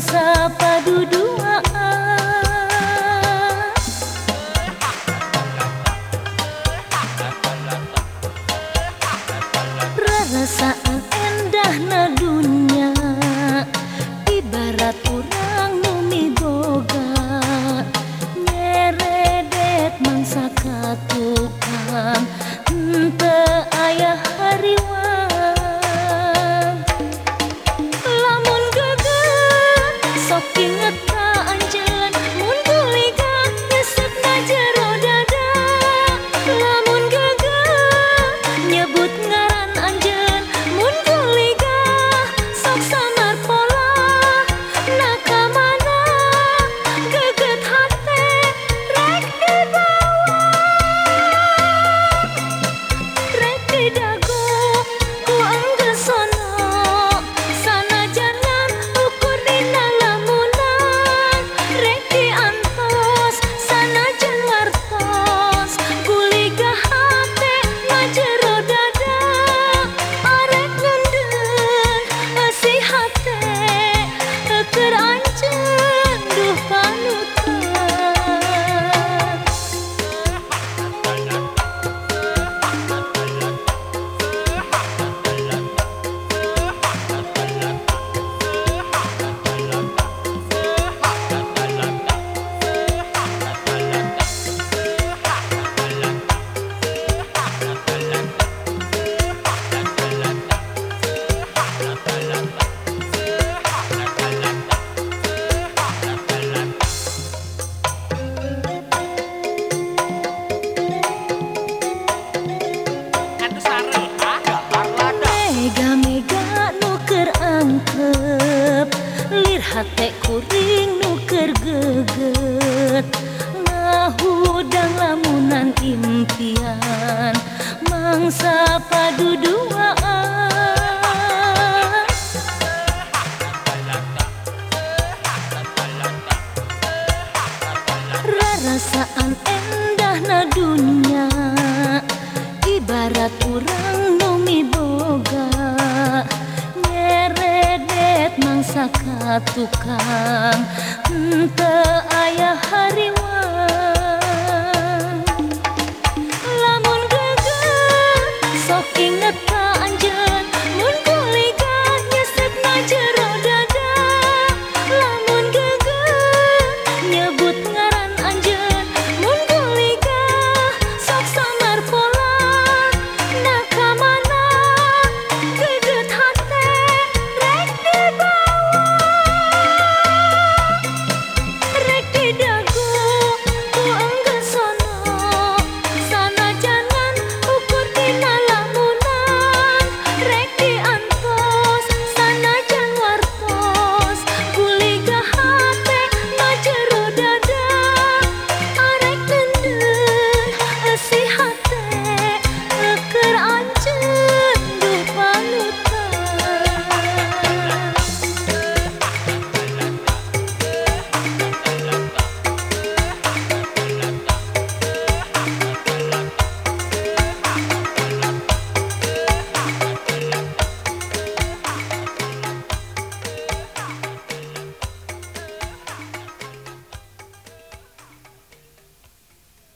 sapa duduk impian mangsa padu duaan endah na dunia ibarat urang nomi boga. Nyeredet mangsa katukang ente ayah hariwan